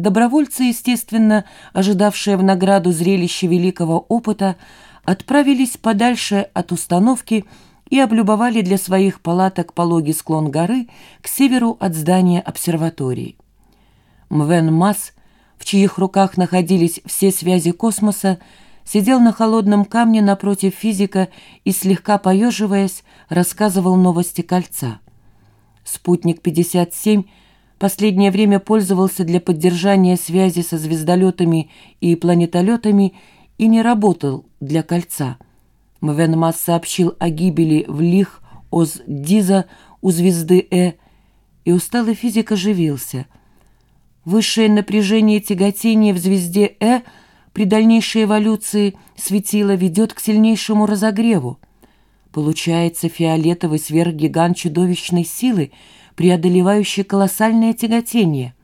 Добровольцы, естественно, ожидавшие в награду зрелище великого опыта, отправились подальше от установки и облюбовали для своих палаток пологий склон горы к северу от здания обсерватории. Мвен Масс, в чьих руках находились все связи космоса, сидел на холодном камне напротив физика и, слегка поеживаясь, рассказывал новости кольца. Спутник 57 последнее время пользовался для поддержания связи со звездолетами и планетолетами и не работал для кольца. Мвенмас сообщил о гибели в Лих Оз Диза у звезды Э, и усталый физик оживился. Высшее напряжение тяготения в звезде Э при дальнейшей эволюции светила ведет к сильнейшему разогреву. Получается фиолетовый сверхгигант чудовищной силы, преодолевающий колоссальное тяготение.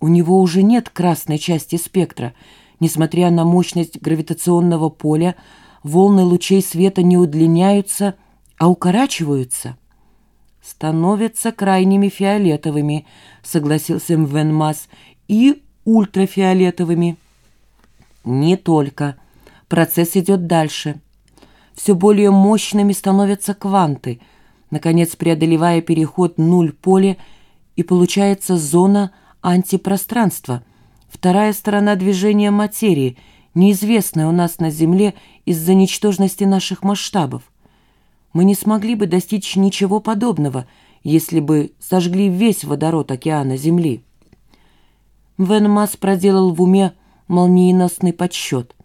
У него уже нет красной части спектра. Несмотря на мощность гравитационного поля, волны лучей света не удлиняются, а укорачиваются. «Становятся крайними фиолетовыми», — согласился Мвенмас, — «и ультрафиолетовыми». «Не только. Процесс идет дальше» все более мощными становятся кванты, наконец преодолевая переход нуль поле, и получается зона антипространства, вторая сторона движения материи, неизвестная у нас на Земле из-за ничтожности наших масштабов. Мы не смогли бы достичь ничего подобного, если бы сожгли весь водород океана Земли. Вен Масс проделал в уме молниеносный подсчет.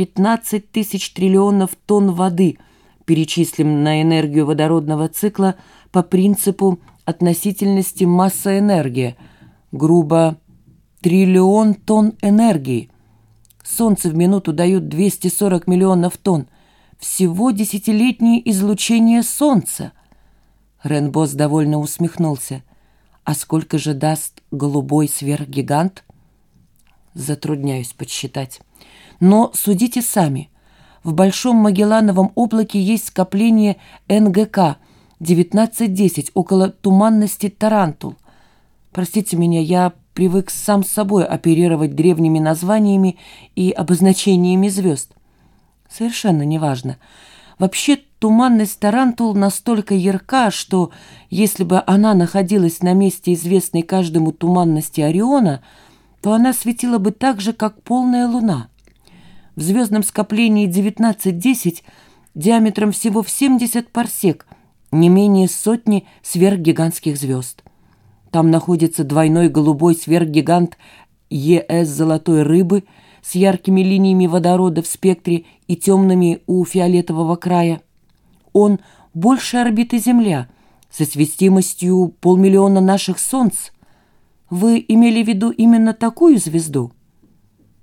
15 тысяч триллионов тонн воды перечислим на энергию водородного цикла по принципу относительности масса-энергия, грубо триллион тонн энергии. Солнце в минуту дают 240 миллионов тонн. Всего десятилетнее излучение Солнца. Ренбос довольно усмехнулся. А сколько же даст голубой сверхгигант? Затрудняюсь подсчитать. Но судите сами. В Большом Магеллановом облаке есть скопление НГК 1910 около туманности Тарантул. Простите меня, я привык сам с собой оперировать древними названиями и обозначениями звезд. Совершенно неважно. Вообще, туманность Тарантул настолько ярка, что если бы она находилась на месте известной каждому туманности Ориона, то она светила бы так же, как полная луна в звездном скоплении 1910 диаметром всего в 70 парсек, не менее сотни сверхгигантских звезд. Там находится двойной голубой сверхгигант ЕС «Золотой рыбы» с яркими линиями водорода в спектре и темными у фиолетового края. Он больше орбиты Земля, со свестимостью полмиллиона наших Солнц. Вы имели в виду именно такую звезду?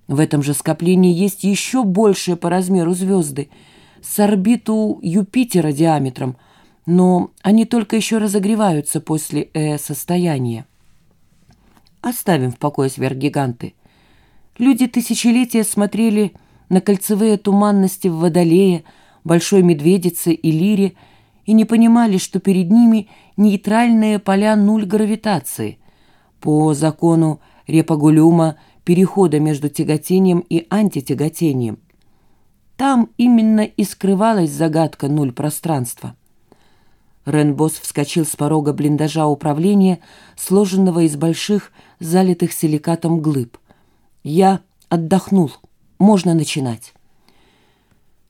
В этом же скоплении есть еще большие по размеру звезды с орбиту Юпитера диаметром, но они только еще разогреваются после э-состояния. Оставим в покое сверхгиганты. Люди тысячелетия смотрели на кольцевые туманности в Водолее, Большой Медведице и Лире и не понимали, что перед ними нейтральные поля нуль гравитации. По закону Репагулюма перехода между тяготением и антитяготением. Там именно и скрывалась загадка нуль пространства. Ренбос вскочил с порога блиндажа управления, сложенного из больших, залитых силикатом глыб. «Я отдохнул. Можно начинать».